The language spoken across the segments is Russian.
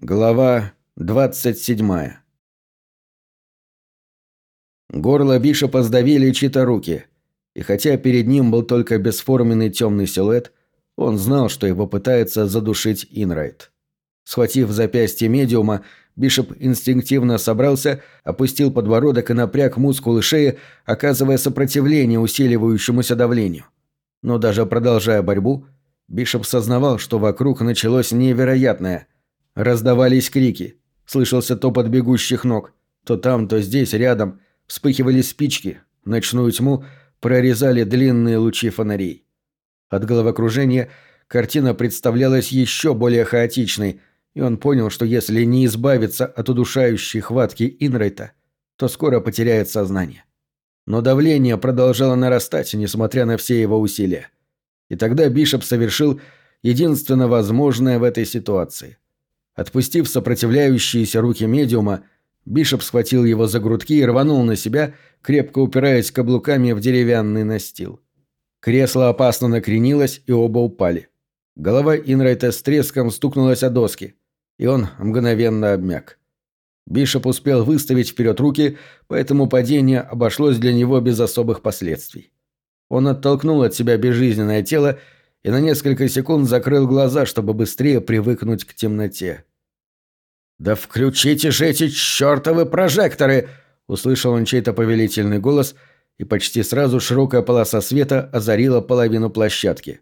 Глава 27 Горло Бишопа сдавили чьи-то руки, и хотя перед ним был только бесформенный темный силуэт, он знал, что его пытается задушить Инрайт. Схватив запястье медиума, Бишоп инстинктивно собрался, опустил подбородок и напряг мускулы шеи, оказывая сопротивление усиливающемуся давлению. Но даже продолжая борьбу, Бишоп сознавал, что вокруг началось невероятное – Раздавались крики. Слышался топот бегущих ног. То там, то здесь, рядом. Вспыхивали спички. Ночную тьму прорезали длинные лучи фонарей. От головокружения картина представлялась еще более хаотичной, и он понял, что если не избавиться от удушающей хватки Инрайта, то скоро потеряет сознание. Но давление продолжало нарастать, несмотря на все его усилия. И тогда Бишоп совершил единственно возможное в этой ситуации – Отпустив сопротивляющиеся руки медиума, Бишоп схватил его за грудки и рванул на себя, крепко упираясь каблуками в деревянный настил. Кресло опасно накренилось, и оба упали. Голова Инрайта с треском стукнулась о доски, и он мгновенно обмяк. Бишоп успел выставить вперед руки, поэтому падение обошлось для него без особых последствий. Он оттолкнул от себя безжизненное тело и на несколько секунд закрыл глаза, чтобы быстрее привыкнуть к темноте. «Да включите же эти чертовы прожекторы!» – услышал он чей-то повелительный голос, и почти сразу широкая полоса света озарила половину площадки.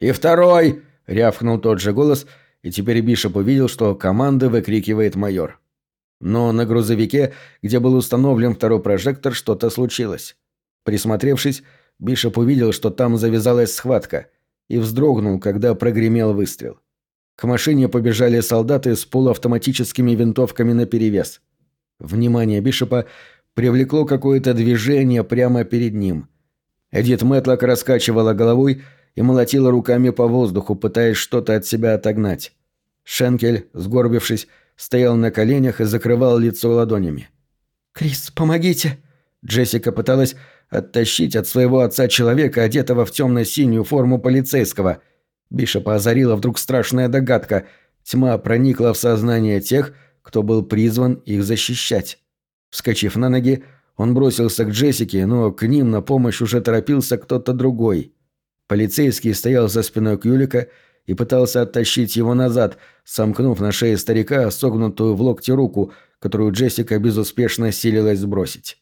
«И второй!» – рявкнул тот же голос, и теперь Бишоп увидел, что команды выкрикивает майор. Но на грузовике, где был установлен второй прожектор, что-то случилось. Присмотревшись, Бишоп увидел, что там завязалась схватка, и вздрогнул, когда прогремел выстрел. К машине побежали солдаты с полуавтоматическими винтовками наперевес. Внимание Бишопа привлекло какое-то движение прямо перед ним. Эдит Мэтлок раскачивала головой и молотила руками по воздуху, пытаясь что-то от себя отогнать. Шенкель, сгорбившись, стоял на коленях и закрывал лицо ладонями. «Крис, помогите!» Джессика пыталась оттащить от своего отца человека, одетого в темно-синюю форму полицейского – Бишопа озарила вдруг страшная догадка. Тьма проникла в сознание тех, кто был призван их защищать. Вскочив на ноги, он бросился к Джессике, но к ним на помощь уже торопился кто-то другой. Полицейский стоял за спиной Кюлика и пытался оттащить его назад, сомкнув на шее старика согнутую в локте руку, которую Джессика безуспешно силилась сбросить.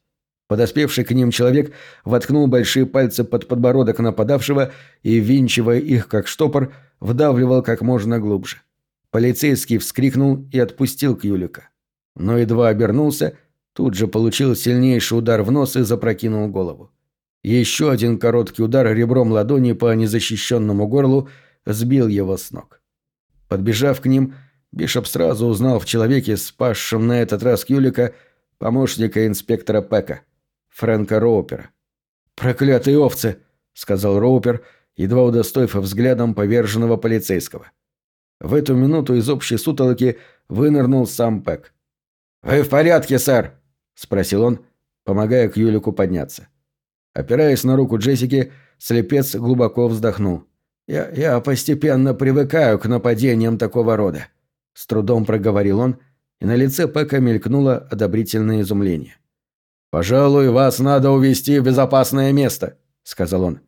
Подоспевший к ним человек воткнул большие пальцы под подбородок нападавшего и, винчивая их как штопор, вдавливал как можно глубже. Полицейский вскрикнул и отпустил Кюлика. Но едва обернулся, тут же получил сильнейший удар в нос и запрокинул голову. Еще один короткий удар ребром ладони по незащищенному горлу сбил его с ног. Подбежав к ним, Бишоп сразу узнал в человеке, спасшем на этот раз Кюлика, помощника инспектора Пека – Фрэнка Роупера. «Проклятые овцы!» — сказал Роупер, едва удостоив взглядом поверженного полицейского. В эту минуту из общей сутолоки вынырнул сам Пэк. «Вы в порядке, сэр?» — спросил он, помогая Кьюлику подняться. Опираясь на руку Джессики, слепец глубоко вздохнул. «Я, «Я постепенно привыкаю к нападениям такого рода», — с трудом проговорил он, и на лице Пэка мелькнуло одобрительное изумление. «Пожалуй, вас надо увезти в безопасное место», — сказал он.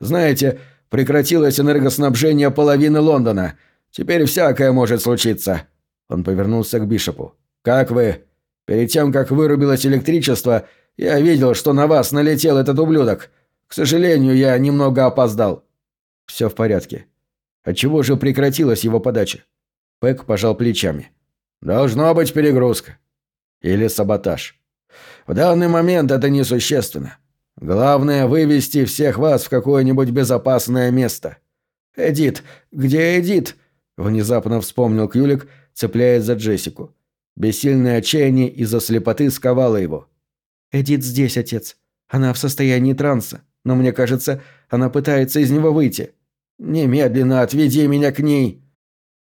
«Знаете, прекратилось энергоснабжение половины Лондона. Теперь всякое может случиться». Он повернулся к Бишопу. «Как вы? Перед тем, как вырубилось электричество, я видел, что на вас налетел этот ублюдок. К сожалению, я немного опоздал». «Все в порядке. Отчего же прекратилась его подача?» Пэк пожал плечами. «Должно быть перегрузка. Или саботаж. В данный момент это несущественно. Главное – вывести всех вас в какое-нибудь безопасное место. Эдит, где Эдит? Внезапно вспомнил Кюлик, цепляясь за Джессику. Бессильное отчаяние из-за слепоты сковало его. «Эдит здесь, отец. Она в состоянии транса, но мне кажется, она пытается из него выйти. Немедленно отведи меня к ней».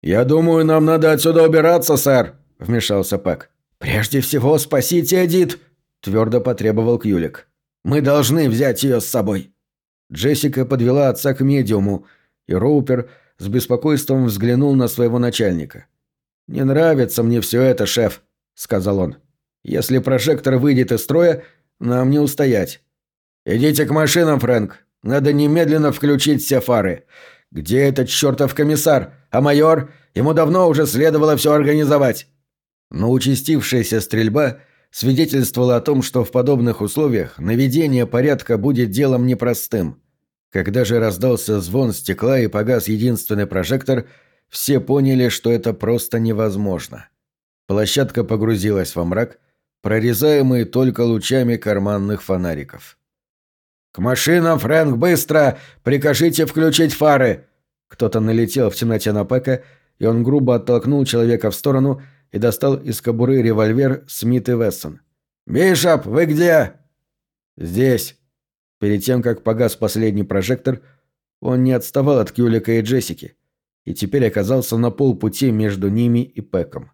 «Я думаю, нам надо отсюда убираться, сэр», — вмешался Пэк. «Прежде всего спасите Эдит», твердо потребовал Кьюлик. «Мы должны взять ее с собой». Джессика подвела отца к медиуму, и Роупер с беспокойством взглянул на своего начальника. «Не нравится мне все это, шеф», — сказал он. «Если прожектор выйдет из строя, нам не устоять». «Идите к машинам, Фрэнк. Надо немедленно включить все фары. Где этот чертов комиссар? А майор? Ему давно уже следовало все организовать». Но участившаяся стрельба свидетельствовала о том, что в подобных условиях наведение порядка будет делом непростым. Когда же раздался звон стекла и погас единственный прожектор, все поняли, что это просто невозможно. Площадка погрузилась во мрак, прорезаемый только лучами карманных фонариков. «К машинам, Фрэнк, быстро! Прикажите включить фары!» Кто-то налетел в темноте на Пэка, и он грубо оттолкнул человека в сторону и достал из кобуры револьвер Смит и Вессон. «Бишоп, вы где?» «Здесь». Перед тем, как погас последний прожектор, он не отставал от Кюлика и Джессики, и теперь оказался на полпути между ними и Пэком.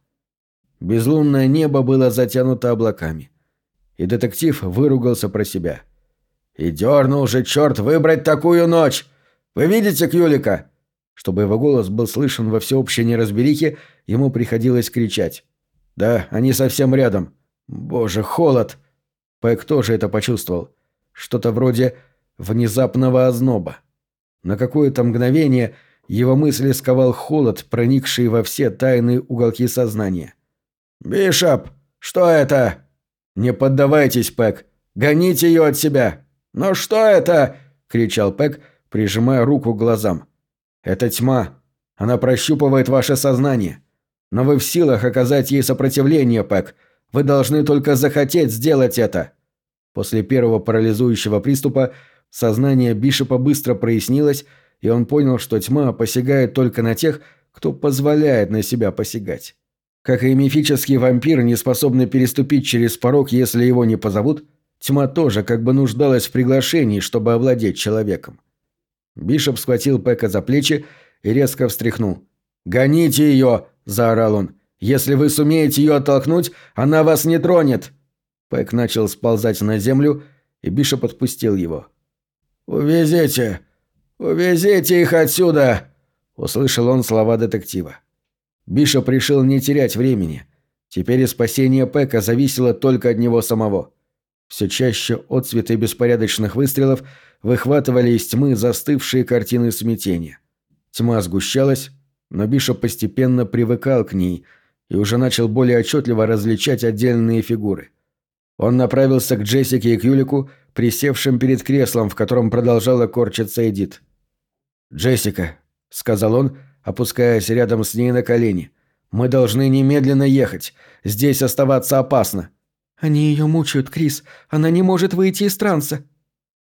Безлунное небо было затянуто облаками, и детектив выругался про себя. «И дернул же, черт, выбрать такую ночь! Вы видите Кюлика?» Чтобы его голос был слышен во всеобщей неразберихе, ему приходилось кричать. «Да, они совсем рядом. Боже, холод!» Пэк тоже это почувствовал. Что-то вроде внезапного озноба. На какое-то мгновение его мысли сковал холод, проникший во все тайные уголки сознания. «Бишоп, что это?» «Не поддавайтесь, Пэк. Гоните ее от себя!» «Но что это?» — кричал Пэк, прижимая руку к глазам. Это тьма. Она прощупывает ваше сознание. Но вы в силах оказать ей сопротивление, Пэк. Вы должны только захотеть сделать это. После первого парализующего приступа сознание Бишопа быстро прояснилось, и он понял, что тьма посягает только на тех, кто позволяет на себя посягать. Как и мифический вампир, не способный переступить через порог, если его не позовут, тьма тоже как бы нуждалась в приглашении, чтобы овладеть человеком. Бишоп схватил Пэка за плечи и резко встряхнул. «Гоните ее!» – заорал он. «Если вы сумеете ее оттолкнуть, она вас не тронет!» Пэк начал сползать на землю, и Бишоп отпустил его. «Увезите! Увезите их отсюда!» – услышал он слова детектива. Бишоп решил не терять времени. Теперь и спасение Пэка зависело только от него самого. Все чаще отцветы беспорядочных выстрелов выхватывали из тьмы застывшие картины смятения. Тьма сгущалась, но Бишоп постепенно привыкал к ней и уже начал более отчетливо различать отдельные фигуры. Он направился к Джессике и Кюлику, присевшим перед креслом, в котором продолжала корчиться Эдит. «Джессика», — сказал он, опускаясь рядом с ней на колени, — «мы должны немедленно ехать. Здесь оставаться опасно». «Они ее мучают, Крис. Она не может выйти из транса».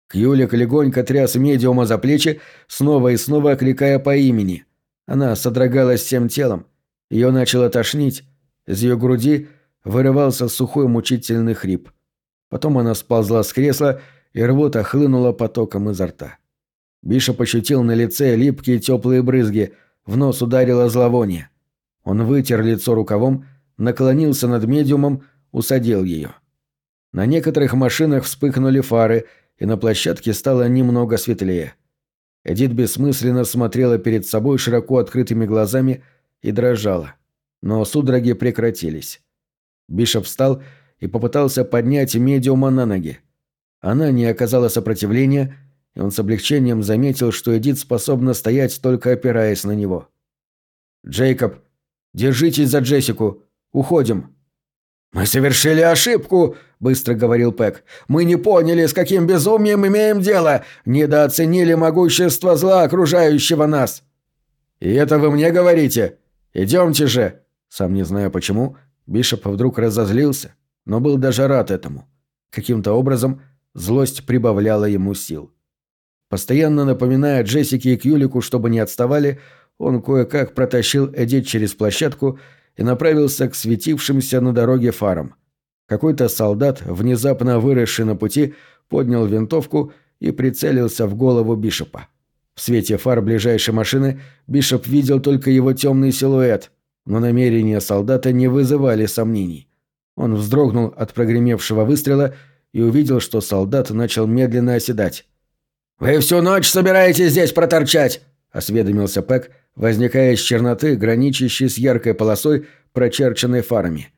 Кьюлик легонько тряс медиума за плечи, снова и снова окликая по имени. Она содрогалась всем телом. Ее начало тошнить. Из ее груди вырывался сухой мучительный хрип. Потом она сползла с кресла, и рвота хлынула потоком изо рта. Бишоп ощутил на лице липкие теплые брызги, в нос ударило зловоние. Он вытер лицо рукавом, наклонился над медиумом, усадил ее. На некоторых машинах вспыхнули фары, и на площадке стало немного светлее. Эдит бессмысленно смотрела перед собой широко открытыми глазами и дрожала. Но судороги прекратились. Бишоп встал и попытался поднять медиума на ноги. Она не оказала сопротивления, и он с облегчением заметил, что Эдит способна стоять, только опираясь на него. «Джейкоб, держитесь за Джессику. Уходим!» «Мы совершили ошибку», — быстро говорил Пэк. «Мы не поняли, с каким безумием имеем дело, недооценили могущество зла, окружающего нас». «И это вы мне говорите? Идемте же!» Сам не зная почему, Бишоп вдруг разозлился, но был даже рад этому. Каким-то образом злость прибавляла ему сил. Постоянно напоминая Джессике и Кьюлику, чтобы не отставали, он кое-как протащил Эдит через площадку и направился к светившимся на дороге фарам. Какой-то солдат, внезапно выросший на пути, поднял винтовку и прицелился в голову Бишопа. В свете фар ближайшей машины Бишоп видел только его темный силуэт, но намерения солдата не вызывали сомнений. Он вздрогнул от прогремевшего выстрела и увидел, что солдат начал медленно оседать. «Вы всю ночь собираетесь здесь проторчать?» – осведомился Пэк, возникая из черноты, граничащей с яркой полосой, прочерченной фарами.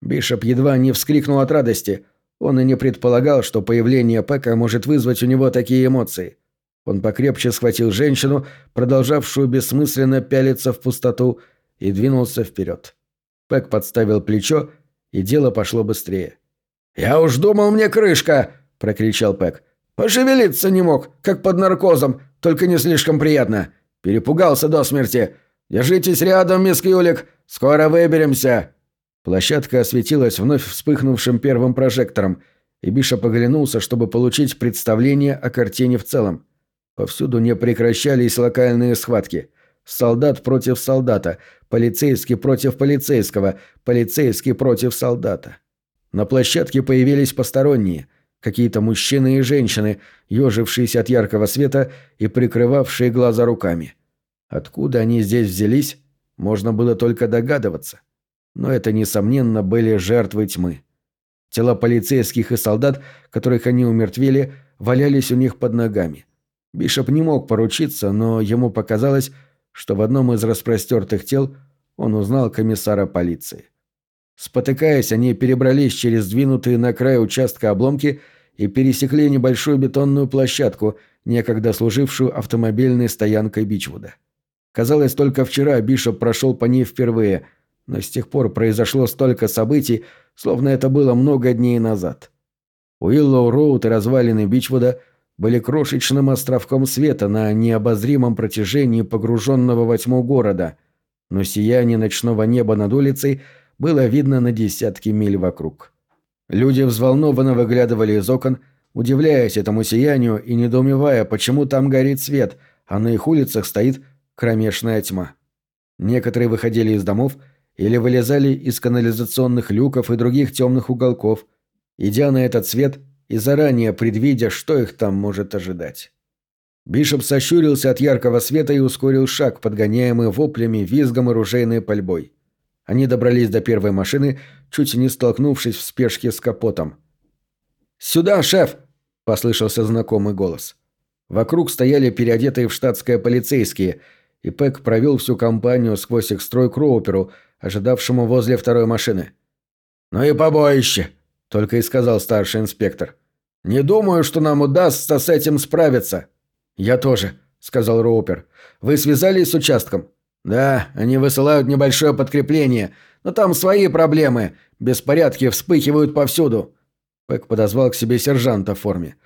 Бишоп едва не вскрикнул от радости. Он и не предполагал, что появление Пэка может вызвать у него такие эмоции. Он покрепче схватил женщину, продолжавшую бессмысленно пялиться в пустоту, и двинулся вперед. Пэк подставил плечо, и дело пошло быстрее. «Я уж думал, мне крышка!» – прокричал Пэк. «Пошевелиться не мог, как под наркозом, только не слишком приятно. Перепугался до смерти. Держитесь рядом, мисс Кьюлик, скоро выберемся!» Площадка осветилась вновь вспыхнувшим первым прожектором, и Биша поглянулся, чтобы получить представление о картине в целом. Повсюду не прекращались локальные схватки. Солдат против солдата, полицейский против полицейского, полицейский против солдата. На площадке появились посторонние, какие-то мужчины и женщины, ежившиеся от яркого света и прикрывавшие глаза руками. Откуда они здесь взялись, можно было только догадываться но это, несомненно, были жертвы тьмы. Тела полицейских и солдат, которых они умертвили, валялись у них под ногами. Бишоп не мог поручиться, но ему показалось, что в одном из распростертых тел он узнал комиссара полиции. Спотыкаясь, они перебрались через сдвинутые на край участка обломки и пересекли небольшую бетонную площадку, некогда служившую автомобильной стоянкой Бичвуда. Казалось, только вчера Бишоп прошел по ней впервые – но с тех пор произошло столько событий, словно это было много дней назад. Уиллоу Роуд и развалины Бичвуда были крошечным островком света на необозримом протяжении погруженного во тьму города, но сияние ночного неба над улицей было видно на десятки миль вокруг. Люди взволнованно выглядывали из окон, удивляясь этому сиянию и недоумевая, почему там горит свет, а на их улицах стоит кромешная тьма. Некоторые выходили из домов или вылезали из канализационных люков и других темных уголков, идя на этот свет и заранее предвидя, что их там может ожидать. Бишоп сощурился от яркого света и ускорил шаг, подгоняемый воплями, визгом и ружейной пальбой. Они добрались до первой машины, чуть не столкнувшись в спешке с капотом. «Сюда, шеф!» – послышался знакомый голос. Вокруг стояли переодетые в штатское полицейские, и Пэк провел всю компанию сквозь их строй к Роуперу – ожидавшему возле второй машины. «Ну и побоище», — только и сказал старший инспектор. «Не думаю, что нам удастся с этим справиться». «Я тоже», — сказал Роупер. «Вы связались с участком?» «Да, они высылают небольшое подкрепление, но там свои проблемы. Беспорядки вспыхивают повсюду». Пэк подозвал к себе сержанта в форме.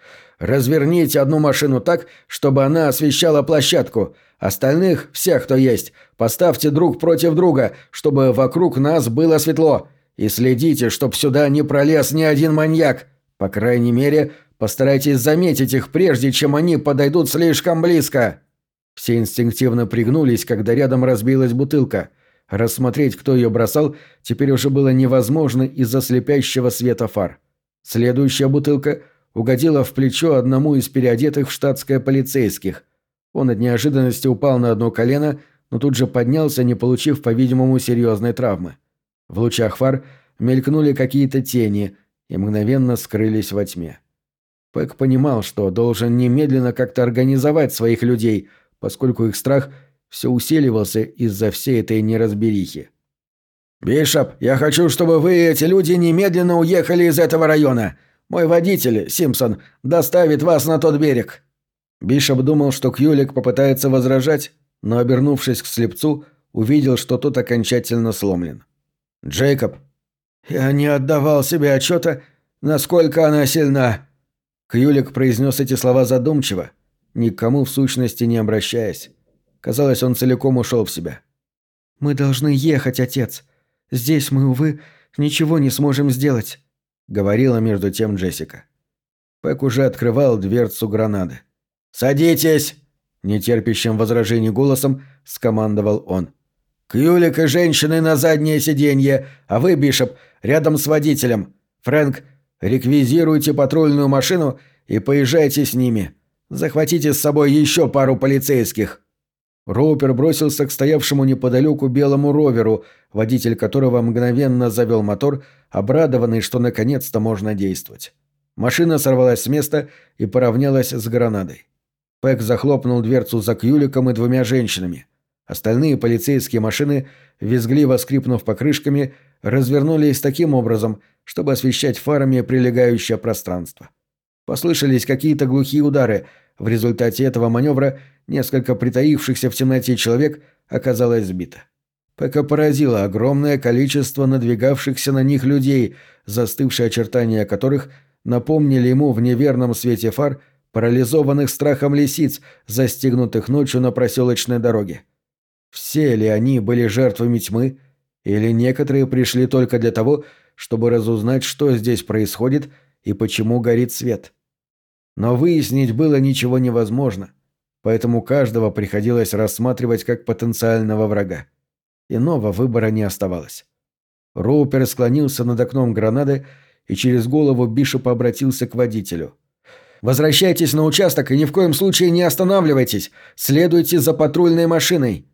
«Разверните одну машину так, чтобы она освещала площадку. Остальных, всех, кто есть, поставьте друг против друга, чтобы вокруг нас было светло. И следите, чтоб сюда не пролез ни один маньяк. По крайней мере, постарайтесь заметить их прежде, чем они подойдут слишком близко». Все инстинктивно пригнулись, когда рядом разбилась бутылка. Рассмотреть, кто ее бросал, теперь уже было невозможно из-за слепящего света фар. Следующая бутылка угодила в плечо одному из переодетых в штатское полицейских. Он от неожиданности упал на одно колено, но тут же поднялся, не получив, по-видимому, серьезной травмы. В лучах фар мелькнули какие-то тени и мгновенно скрылись во тьме. Пэк понимал, что должен немедленно как-то организовать своих людей, поскольку их страх все усиливался из-за всей этой неразберихи. «Бишоп, я хочу, чтобы вы, эти люди, немедленно уехали из этого района. Мой водитель, Симпсон, доставит вас на тот берег». Бишоп думал, что Кьюлик попытается возражать, но, обернувшись к слепцу, увидел, что тот окончательно сломлен. «Джейкоб, я не отдавал себе отчета, насколько она сильна». Кьюлик произнес эти слова задумчиво, никому в сущности не обращаясь. Казалось, он целиком ушел в себя. «Мы должны ехать, отец. Здесь мы, увы, ничего не сможем сделать», — говорила между тем Джессика. Пэк уже открывал дверцу гранаты. «Садитесь!» — нетерпящим возражений голосом скомандовал он. «Кьюлик и женщины на заднее сиденье, а вы, Бишоп, рядом с водителем. Фрэнк, реквизируйте патрульную машину и поезжайте с ними. Захватите с собой еще пару полицейских. Роупер бросился к стоявшему неподалеку белому роверу, водитель которого мгновенно завел мотор, обрадованный, что наконец-то можно действовать. Машина сорвалась с места и поравнялась с гранадой. Пэк захлопнул дверцу за Кьюликом и двумя женщинами. Остальные полицейские машины, визгливо скрипнув покрышками, развернулись таким образом, чтобы освещать фарами прилегающее пространство. Послышались какие-то глухие удары. В результате этого маневра несколько притаившихся в темноте человек оказалось сбито. Пэка поразило огромное количество надвигавшихся на них людей, застывшие очертания которых напомнили ему в неверном свете фар парализованных страхом лисиц, застигнутых ночью на проселочной дороге. Все ли они были жертвами тьмы, или некоторые пришли только для того, чтобы разузнать, что здесь происходит и почему горит свет? Но выяснить было ничего невозможно, поэтому каждого приходилось рассматривать как потенциального врага. Иного выбора не оставалось. Роупер склонился над окном гранады и через голову Бишопа обратился к водителю. «Возвращайтесь на участок и ни в коем случае не останавливайтесь. Следуйте за патрульной машиной».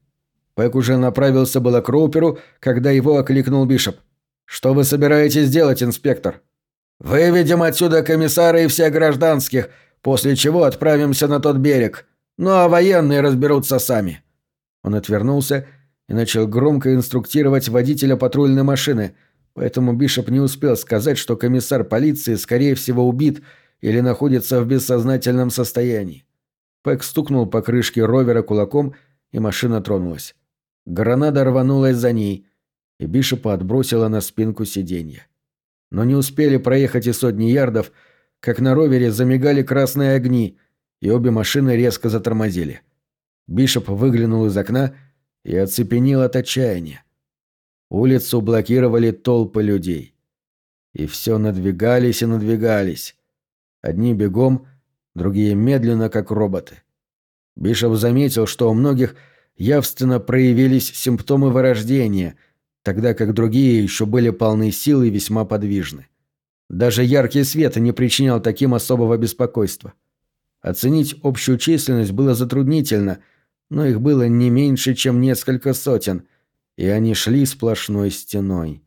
Пэк уже направился было к Роуперу, когда его окликнул Бишоп. «Что вы собираетесь делать, инспектор?» «Выведем отсюда комиссара и всех гражданских, после чего отправимся на тот берег. Ну а военные разберутся сами». Он отвернулся и начал громко инструктировать водителя патрульной машины, поэтому Бишоп не успел сказать, что комиссар полиции, скорее всего, убит или находится в бессознательном состоянии. Пэк стукнул по крышке ровера кулаком, и машина тронулась. Гранада рванулась за ней, и Бишопа отбросила на спинку сиденья. Но не успели проехать и сотни ярдов, как на ровере замигали красные огни, и обе машины резко затормозили. Бишоп выглянул из окна и оцепенел от отчаяния. Улицу блокировали толпы людей. И все надвигались и надвигались. Одни бегом, другие медленно, как роботы. Бишоп заметил, что у многих – явственно проявились симптомы вырождения, тогда как другие еще были полны сил и весьма подвижны. Даже яркий свет не причинял таким особого беспокойства. Оценить общую численность было затруднительно, но их было не меньше, чем несколько сотен, и они шли сплошной стеной.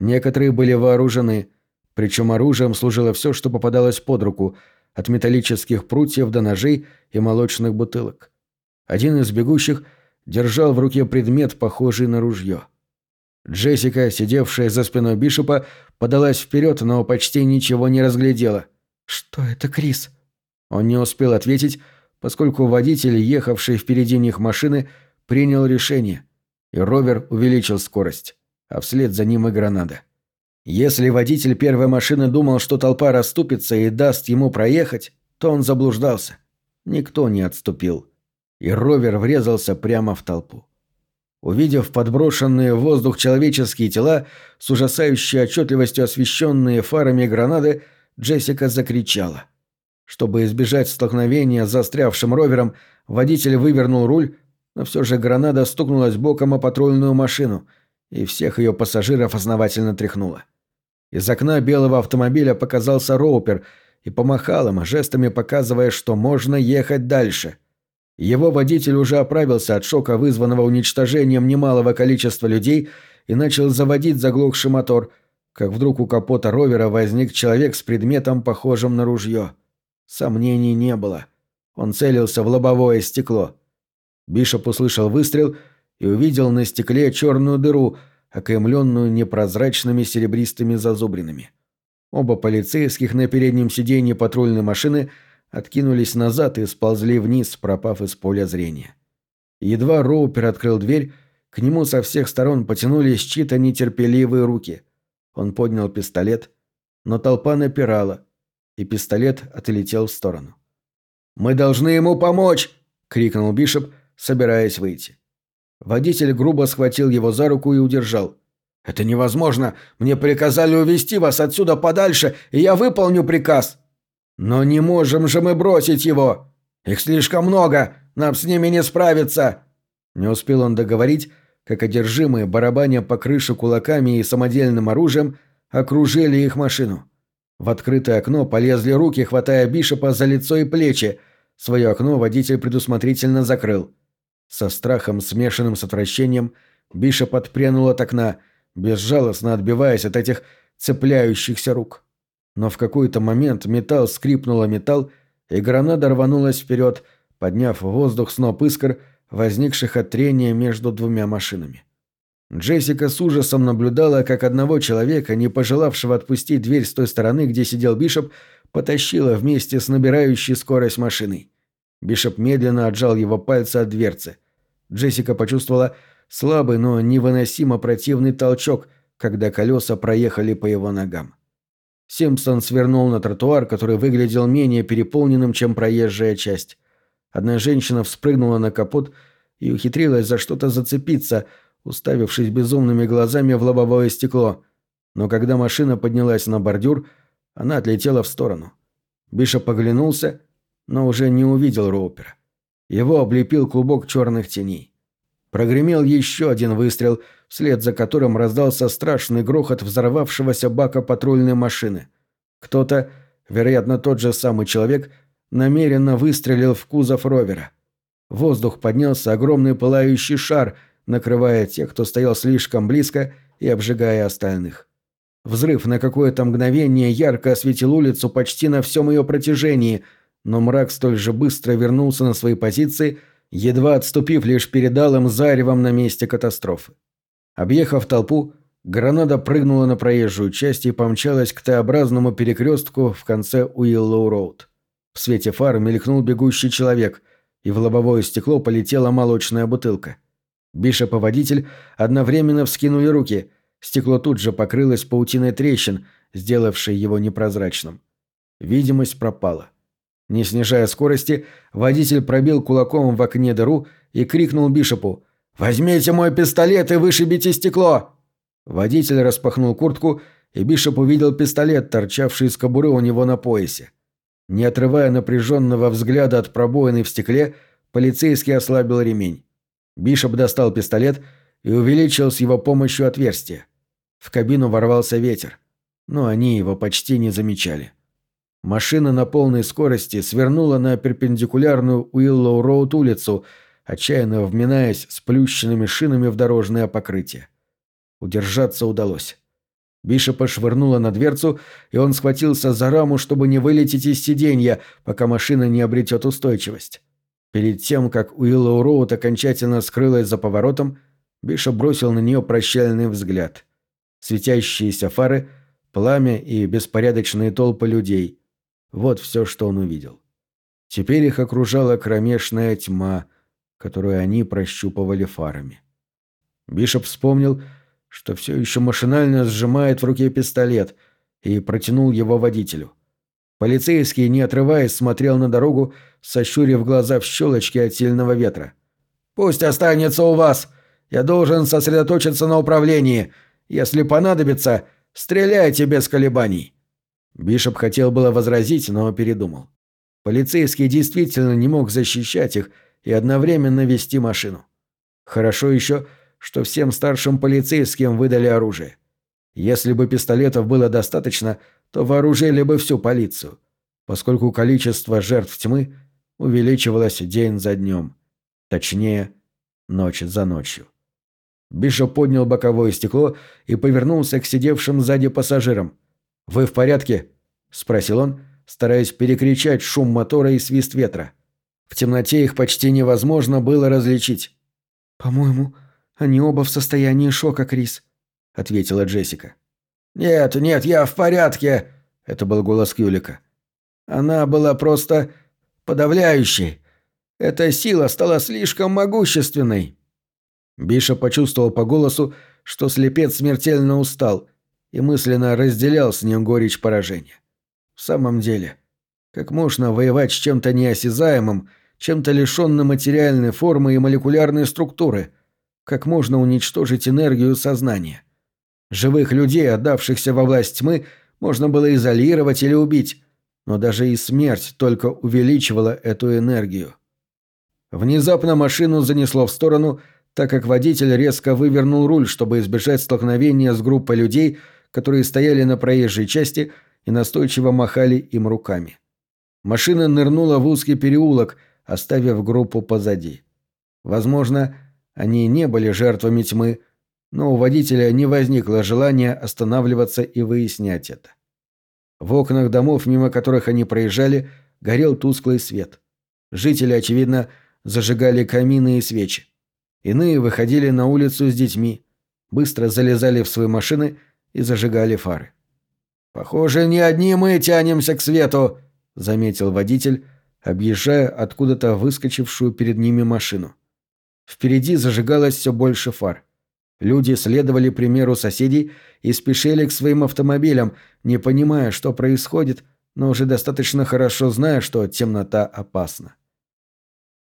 Некоторые были вооружены, причем оружием служило все, что попадалось под руку, от металлических прутьев до ножей и молочных бутылок. Один из бегущих держал в руке предмет, похожий на ружье. Джессика, сидевшая за спиной Бишопа, подалась вперед, но почти ничего не разглядела. «Что это, Крис?» Он не успел ответить, поскольку водитель, ехавший впереди них машины, принял решение, и ровер увеличил скорость, а вслед за ним и граната. Если водитель первой машины думал, что толпа расступится и даст ему проехать, то он заблуждался. Никто не отступил и ровер врезался прямо в толпу. Увидев подброшенные в воздух человеческие тела, с ужасающей отчетливостью освещенные фарами гранаты, Джессика закричала. Чтобы избежать столкновения с застрявшим ровером, водитель вывернул руль, но все же граната стукнулась боком о патрульную машину, и всех ее пассажиров основательно тряхнуло. Из окна белого автомобиля показался Роупер и помахал им, жестами показывая, что можно ехать дальше – его водитель уже оправился от шока, вызванного уничтожением немалого количества людей, и начал заводить заглохший мотор, как вдруг у капота ровера возник человек с предметом, похожим на ружье. Сомнений не было. Он целился в лобовое стекло. Бишоп услышал выстрел и увидел на стекле черную дыру, окаймленную непрозрачными серебристыми зазубринами. Оба полицейских на переднем сиденье патрульной машины – откинулись назад и сползли вниз, пропав из поля зрения. Едва Роупер открыл дверь, к нему со всех сторон потянулись чьи-то нетерпеливые руки. Он поднял пистолет, но толпа напирала, и пистолет отлетел в сторону. «Мы должны ему помочь!» — крикнул Бишоп, собираясь выйти. Водитель грубо схватил его за руку и удержал. «Это невозможно! Мне приказали увести вас отсюда подальше, и я выполню приказ!» «Но не можем же мы бросить его! Их слишком много! Нам с ними не справиться!» Не успел он договорить, как одержимые, барабаня по крыше кулаками и самодельным оружием, окружили их машину. В открытое окно полезли руки, хватая Бишопа за лицо и плечи. Свое окно водитель предусмотрительно закрыл. Со страхом, смешанным с отвращением, Бишоп отпрянул от окна, безжалостно отбиваясь от этих цепляющихся рук но в какой-то момент металл скрипнула металл, и граната рванулась вперед, подняв в воздух сноп искр, возникших от трения между двумя машинами. Джессика с ужасом наблюдала, как одного человека, не пожелавшего отпустить дверь с той стороны, где сидел Бишоп, потащила вместе с набирающей скорость машиной. Бишоп медленно отжал его пальцы от дверцы. Джессика почувствовала слабый, но невыносимо противный толчок, когда колеса проехали по его ногам. Симпсон свернул на тротуар, который выглядел менее переполненным, чем проезжая часть. Одна женщина вспрыгнула на капот и ухитрилась за что-то зацепиться – уставившись безумными глазами в лобовое стекло, но когда машина поднялась на бордюр, она отлетела в сторону. Бишоп поглянулся, но уже не увидел Роупера. Его облепил клубок черных теней. Прогремел еще один выстрел, вслед за которым раздался страшный грохот взорвавшегося бака патрульной машины. Кто-то, вероятно, тот же самый человек, намеренно выстрелил в кузов ровера. Воздух поднялся огромный пылающий шар — накрывая тех, кто стоял слишком близко, и обжигая остальных. Взрыв на какое-то мгновение ярко осветил улицу почти на всем ее протяжении, но мрак столь же быстро вернулся на свои позиции, едва отступив лишь перед алым заревом на месте катастрофы. Объехав толпу, граната прыгнула на проезжую часть и помчалась к Т-образному перекрестку в конце Уиллоу-Роуд. В свете фар мелькнул бегущий человек, и в лобовое стекло полетела молочная бутылка. Бишоп и водитель одновременно вскинули руки. Стекло тут же покрылось паутиной трещин, сделавшей его непрозрачным. Видимость пропала. Не снижая скорости, водитель пробил кулаком в окне дыру и крикнул Бишопу «Возьмите мой пистолет и вышибите стекло!» Водитель распахнул куртку, и Бишоп увидел пистолет, торчавший из кобуры у него на поясе. Не отрывая напряженного взгляда от пробоины в стекле, полицейский ослабил ремень. Бишоп достал пистолет и увеличил с его помощью отверстие. В кабину ворвался ветер, но они его почти не замечали. Машина на полной скорости свернула на перпендикулярную Уиллоу-Роуд улицу, отчаянно вминаясь сплющенными шинами в дорожное покрытие. Удержаться удалось. Бишопа швырнуло на дверцу, и он схватился за раму, чтобы не вылететь из сиденья, пока машина не обретет устойчивость. Перед тем, как Уиллоу Роуд окончательно скрылась за поворотом, Биша бросил на нее прощальный взгляд. Светящиеся фары, пламя и беспорядочные толпы людей. Вот все, что он увидел. Теперь их окружала кромешная тьма, которую они прощупывали фарами. Бишоп вспомнил, что все еще машинально сжимает в руке пистолет, и протянул его водителю. Полицейский, не отрываясь, смотрел на дорогу, сощурив глаза в щелочки от сильного ветра. «Пусть останется у вас. Я должен сосредоточиться на управлении. Если понадобится, стреляйте без колебаний». Бишоп хотел было возразить, но передумал. Полицейский действительно не мог защищать их и одновременно вести машину. Хорошо еще, что всем старшим полицейским выдали оружие. Если бы пистолетов было достаточно, то вооружили бы всю полицию, поскольку количество жертв тьмы увеличивалось день за днем. Точнее, ночь за ночью. Бишоп поднял боковое стекло и повернулся к сидевшим сзади пассажирам. «Вы в порядке?» – спросил он, стараясь перекричать шум мотора и свист ветра. В темноте их почти невозможно было различить. «По-моему, они оба в состоянии шока, Крис», – ответила Джессика. «Нет, нет, я в порядке», — это был голос Кюлика. «Она была просто подавляющей. Эта сила стала слишком могущественной». Биша почувствовал по голосу, что слепец смертельно устал и мысленно разделял с ним горечь поражения. В самом деле, как можно воевать с чем-то неосязаемым, чем-то лишенным материальной формы и молекулярной структуры? Как можно уничтожить энергию сознания? Живых людей, отдавшихся во власть тьмы, можно было изолировать или убить, но даже и смерть только увеличивала эту энергию. Внезапно машину занесло в сторону, так как водитель резко вывернул руль, чтобы избежать столкновения с группой людей, которые стояли на проезжей части и настойчиво махали им руками. Машина нырнула в узкий переулок, оставив группу позади. Возможно, они не были жертвами тьмы, но у водителя не возникло желания останавливаться и выяснять это. В окнах домов, мимо которых они проезжали, горел тусклый свет. Жители, очевидно, зажигали камины и свечи. Иные выходили на улицу с детьми, быстро залезали в свои машины и зажигали фары. «Похоже, не одни мы тянемся к свету», — заметил водитель, объезжая откуда-то выскочившую перед ними машину. Впереди зажигалось все больше фар. Люди следовали примеру соседей и спешили к своим автомобилям, не понимая, что происходит, но уже достаточно хорошо зная, что темнота опасна.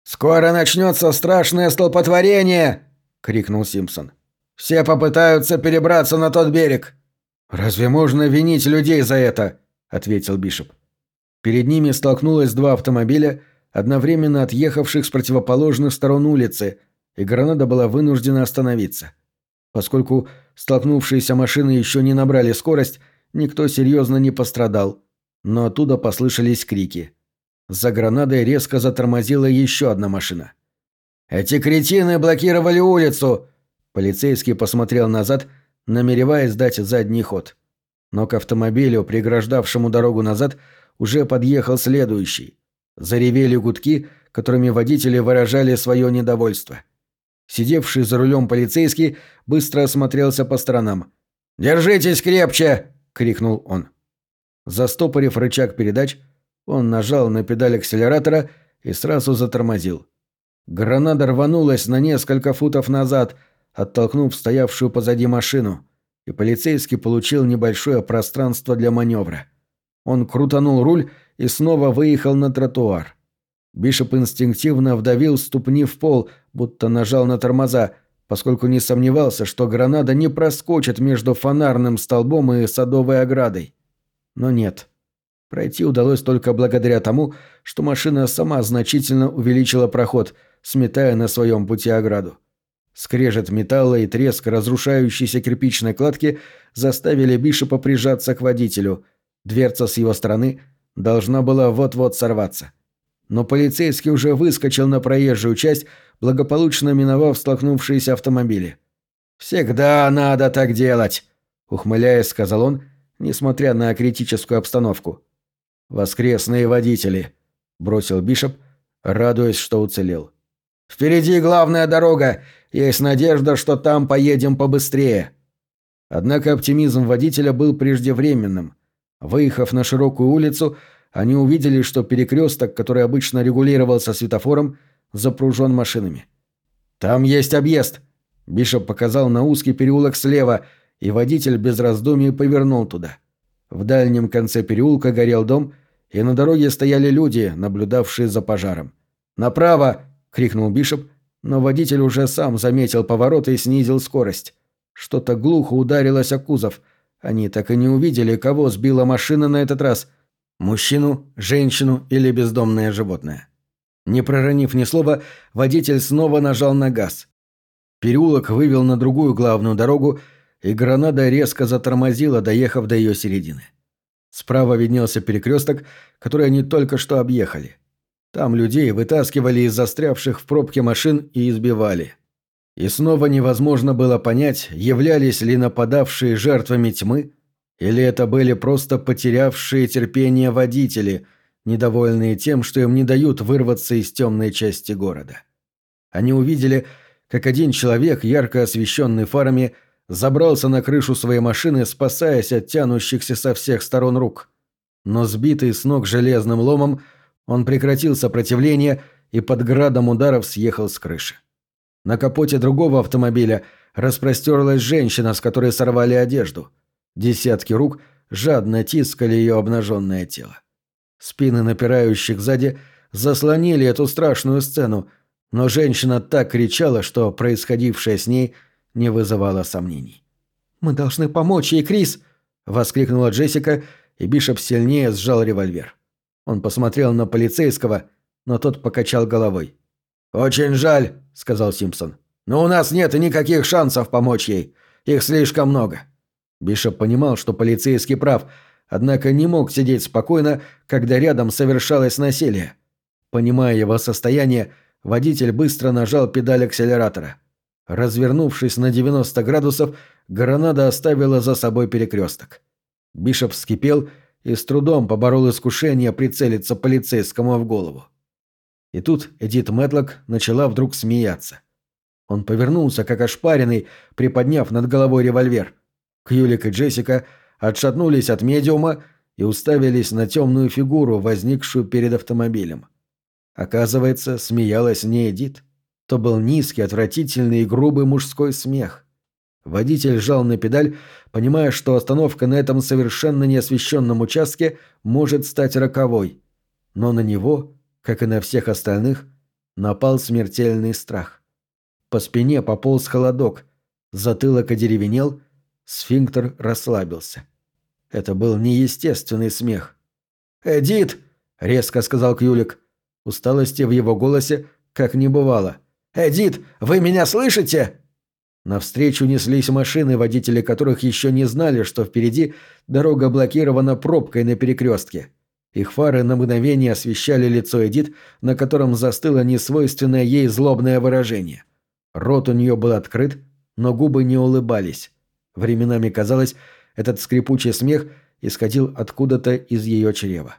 «Скоро начнется страшное столпотворение!» — крикнул Симпсон. «Все попытаются перебраться на тот берег!» «Разве можно винить людей за это?» — ответил Бишоп. Перед ними столкнулось два автомобиля, одновременно отъехавших с противоположных сторон улицы, и граната была вынуждена остановиться. Поскольку столкнувшиеся машины еще не набрали скорость, никто серьезно не пострадал, но оттуда послышались крики. За гранадой резко затормозила еще одна машина. «Эти кретины блокировали улицу!» Полицейский посмотрел назад, намереваясь дать задний ход. Но к автомобилю, преграждавшему дорогу назад, уже подъехал следующий. Заревели гудки, которыми водители выражали свое недовольство. Сидевший за рулем полицейский быстро осмотрелся по сторонам. «Держитесь крепче!» — крикнул он. Застопорив рычаг передач, он нажал на педаль акселератора и сразу затормозил. Гранада рванулась на несколько футов назад, оттолкнув стоявшую позади машину, и полицейский получил небольшое пространство для маневра. Он крутанул руль и снова выехал на тротуар. Бишоп инстинктивно вдавил ступни в пол, будто нажал на тормоза, поскольку не сомневался, что граната не проскочит между фонарным столбом и садовой оградой. Но нет. Пройти удалось только благодаря тому, что машина сама значительно увеличила проход, сметая на своем пути ограду. Скрежет металла и треск разрушающейся кирпичной кладки заставили Бишопа прижаться к водителю. Дверца с его стороны должна была вот-вот сорваться но полицейский уже выскочил на проезжую часть, благополучно миновав столкнувшиеся автомобили. «Всегда надо так делать», — ухмыляясь, сказал он, несмотря на критическую обстановку. «Воскресные водители», — бросил Бишоп, радуясь, что уцелел. «Впереди главная дорога. Есть надежда, что там поедем побыстрее». Однако оптимизм водителя был преждевременным. Выехав на широкую улицу, они увидели, что перекресток, который обычно регулировался светофором, запружен машинами. «Там есть объезд!» Бишоп показал на узкий переулок слева, и водитель без раздумий повернул туда. В дальнем конце переулка горел дом, и на дороге стояли люди, наблюдавшие за пожаром. «Направо!» — крикнул Бишоп, но водитель уже сам заметил поворот и снизил скорость. Что-то глухо ударилось о кузов. Они так и не увидели, кого сбила машина на этот раз — Мужчину, женщину или бездомное животное. Не проронив ни слова, водитель снова нажал на газ. Переулок вывел на другую главную дорогу, и граната резко затормозила, доехав до ее середины. Справа виднелся перекресток, который они только что объехали. Там людей вытаскивали из застрявших в пробке машин и избивали. И снова невозможно было понять, являлись ли нападавшие жертвами тьмы или это были просто потерявшие терпение водители, недовольные тем, что им не дают вырваться из темной части города? Они увидели, как один человек, ярко освещенный фарами, забрался на крышу своей машины, спасаясь от тянущихся со всех сторон рук. Но сбитый с ног железным ломом, он прекратил сопротивление и под градом ударов съехал с крыши. На капоте другого автомобиля распростерлась женщина, с которой сорвали одежду – Десятки рук жадно тискали ее обнаженное тело. Спины напирающих сзади заслонили эту страшную сцену, но женщина так кричала, что происходившее с ней не вызывало сомнений. «Мы должны помочь ей, Крис!» — воскликнула Джессика, и Бишоп сильнее сжал револьвер. Он посмотрел на полицейского, но тот покачал головой. «Очень жаль», — сказал Симпсон. «Но у нас нет никаких шансов помочь ей. Их слишком много. Бишоп понимал, что полицейский прав, однако не мог сидеть спокойно, когда рядом совершалось насилие. Понимая его состояние, водитель быстро нажал педаль акселератора. Развернувшись на 90 градусов, граната оставила за собой перекресток. Бишоп вскипел и с трудом поборол искушение прицелиться полицейскому в голову. И тут Эдит Мэтлок начала вдруг смеяться. Он повернулся, как ошпаренный, приподняв над головой револьвер. Кьюлик и Джессика отшатнулись от медиума и уставились на темную фигуру, возникшую перед автомобилем. Оказывается, смеялась не Эдит. То был низкий, отвратительный и грубый мужской смех. Водитель жал на педаль, понимая, что остановка на этом совершенно неосвещенном участке может стать роковой. Но на него, как и на всех остальных, напал смертельный страх. По спине пополз холодок, затылок одеревенел, сфинктер расслабился. Это был неестественный смех. «Эдит!» — резко сказал Кюлик. Усталости в его голосе как не бывало. «Эдит, вы меня слышите?» Навстречу неслись машины, водители которых еще не знали, что впереди дорога блокирована пробкой на перекрестке. Их фары на мгновение освещали лицо Эдит, на котором застыло несвойственное ей злобное выражение. Рот у нее был открыт, но губы не улыбались. Временами казалось, этот скрипучий смех исходил откуда-то из ее чрева.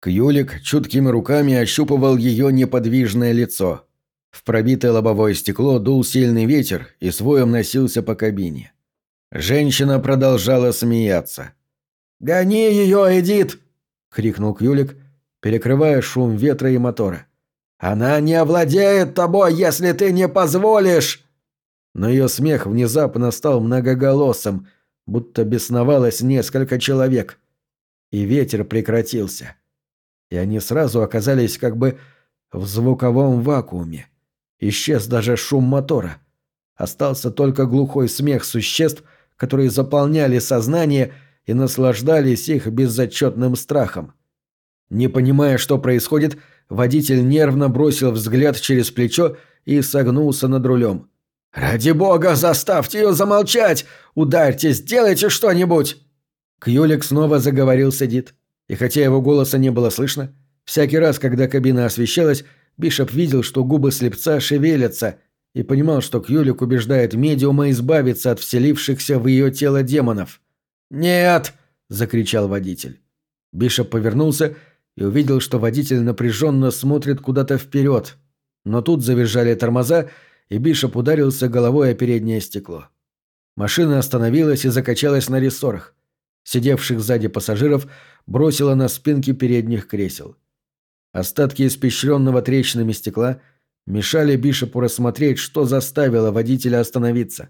Кьюлик чуткими руками ощупывал ее неподвижное лицо. В пробитое лобовое стекло дул сильный ветер и своем носился по кабине. Женщина продолжала смеяться. «Гони ее, Эдит!» — крикнул Кьюлик, перекрывая шум ветра и мотора. «Она не овладеет тобой, если ты не позволишь!» Но ее смех внезапно стал многоголосым, будто бесновалось несколько человек. И ветер прекратился. И они сразу оказались как бы в звуковом вакууме. Исчез даже шум мотора. Остался только глухой смех существ, которые заполняли сознание и наслаждались их безотчетным страхом. Не понимая, что происходит, водитель нервно бросил взгляд через плечо и согнулся над рулем. «Ради бога, заставьте ее замолчать! Ударьте, сделайте что-нибудь!» Кьюлик снова заговорил с Эдит. И хотя его голоса не было слышно, всякий раз, когда кабина освещалась, Бишоп видел, что губы слепца шевелятся, и понимал, что Кьюлик убеждает медиума избавиться от вселившихся в ее тело демонов. «Нет!» – закричал водитель. Бишоп повернулся и увидел, что водитель напряженно смотрит куда-то вперед. Но тут завизжали тормоза, и Бишоп ударился головой о переднее стекло. Машина остановилась и закачалась на рессорах. Сидевших сзади пассажиров бросила на спинки передних кресел. Остатки испещренного трещинами стекла мешали Бишопу рассмотреть, что заставило водителя остановиться.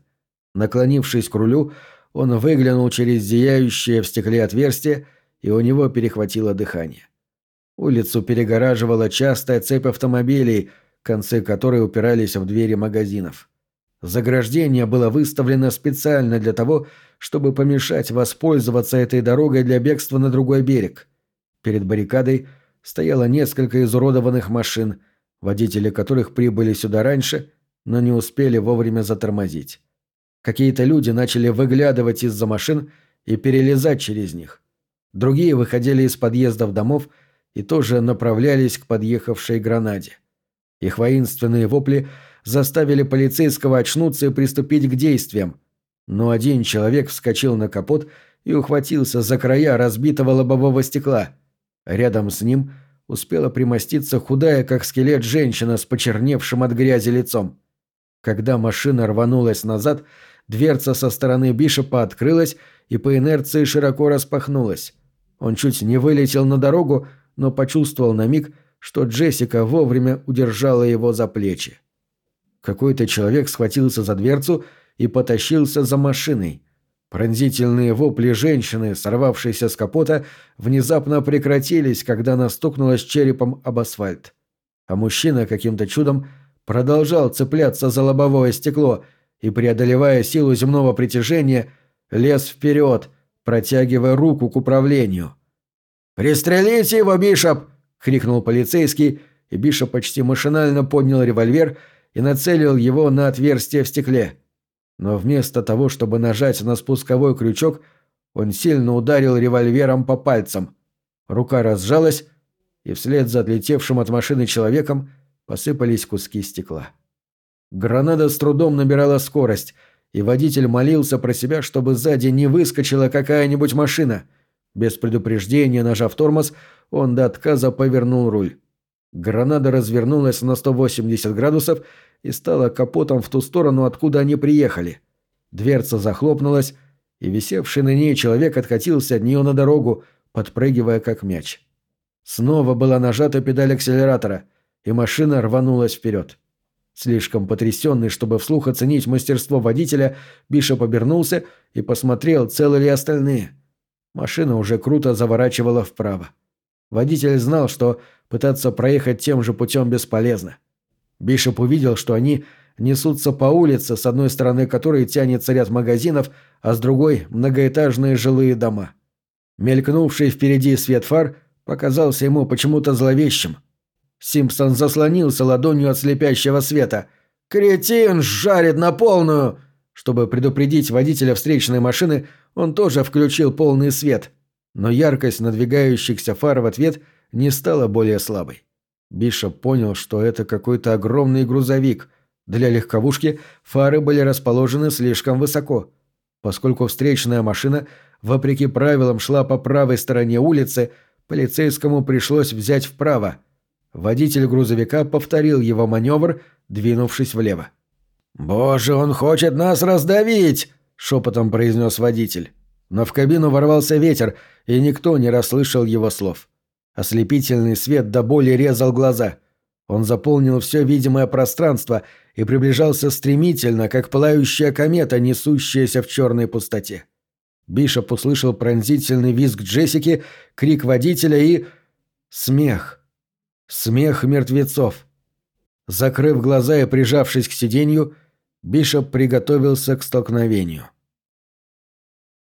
Наклонившись к рулю, он выглянул через зияющее в стекле отверстие, и у него перехватило дыхание. Улицу перегораживала частая цепь автомобилей – концы которой упирались в двери магазинов. Заграждение было выставлено специально для того, чтобы помешать воспользоваться этой дорогой для бегства на другой берег. Перед баррикадой стояло несколько изуродованных машин, водители которых прибыли сюда раньше, но не успели вовремя затормозить. Какие-то люди начали выглядывать из-за машин и перелезать через них. Другие выходили из подъездов домов и тоже направлялись к подъехавшей гранаде. Их воинственные вопли заставили полицейского очнуться и приступить к действиям. Но один человек вскочил на капот и ухватился за края разбитого лобового стекла. Рядом с ним успела примоститься худая, как скелет, женщина с почерневшим от грязи лицом. Когда машина рванулась назад, дверца со стороны Бишопа открылась и по инерции широко распахнулась. Он чуть не вылетел на дорогу, но почувствовал на миг, что Джессика вовремя удержала его за плечи. Какой-то человек схватился за дверцу и потащился за машиной. Пронзительные вопли женщины, сорвавшейся с капота, внезапно прекратились, когда она стукнулась черепом об асфальт. А мужчина каким-то чудом продолжал цепляться за лобовое стекло и, преодолевая силу земного притяжения, лез вперед, протягивая руку к управлению. «Пристрелите его, Бишоп!» крикнул полицейский, и Биша почти машинально поднял револьвер и нацелил его на отверстие в стекле. Но вместо того, чтобы нажать на спусковой крючок, он сильно ударил револьвером по пальцам. Рука разжалась, и вслед за отлетевшим от машины человеком посыпались куски стекла. Граната с трудом набирала скорость, и водитель молился про себя, чтобы сзади не выскочила какая-нибудь машина. Без предупреждения, нажав тормоз, он до отказа повернул руль. Гранада развернулась на 180 градусов и стала капотом в ту сторону, откуда они приехали. Дверца захлопнулась, и висевший на ней человек откатился от нее на дорогу, подпрыгивая как мяч. Снова была нажата педаль акселератора, и машина рванулась вперед. Слишком потрясенный, чтобы вслух оценить мастерство водителя, Бишоп обернулся и посмотрел, целы ли остальные. Машина уже круто заворачивала вправо. Водитель знал, что пытаться проехать тем же путем бесполезно. Бишоп увидел, что они несутся по улице, с одной стороны которой тянется ряд магазинов, а с другой – многоэтажные жилые дома. Мелькнувший впереди свет фар показался ему почему-то зловещим. Симпсон заслонился ладонью от слепящего света. «Кретин жарит на полную!» Чтобы предупредить водителя встречной машины, он тоже включил полный свет. Но яркость надвигающихся фар в ответ не стала более слабой. Бишоп понял, что это какой-то огромный грузовик. Для легковушки фары были расположены слишком высоко. Поскольку встречная машина, вопреки правилам, шла по правой стороне улицы, полицейскому пришлось взять вправо. Водитель грузовика повторил его маневр, двинувшись влево. «Боже, он хочет нас раздавить!» — шепотом произнес водитель. Но в кабину ворвался ветер, и никто не расслышал его слов. Ослепительный свет до боли резал глаза. Он заполнил все видимое пространство и приближался стремительно, как пылающая комета, несущаяся в черной пустоте. Бишоп услышал пронзительный визг Джессики, крик водителя и... смех. Смех мертвецов. Закрыв глаза и прижавшись к сиденью, Бишоп приготовился к столкновению.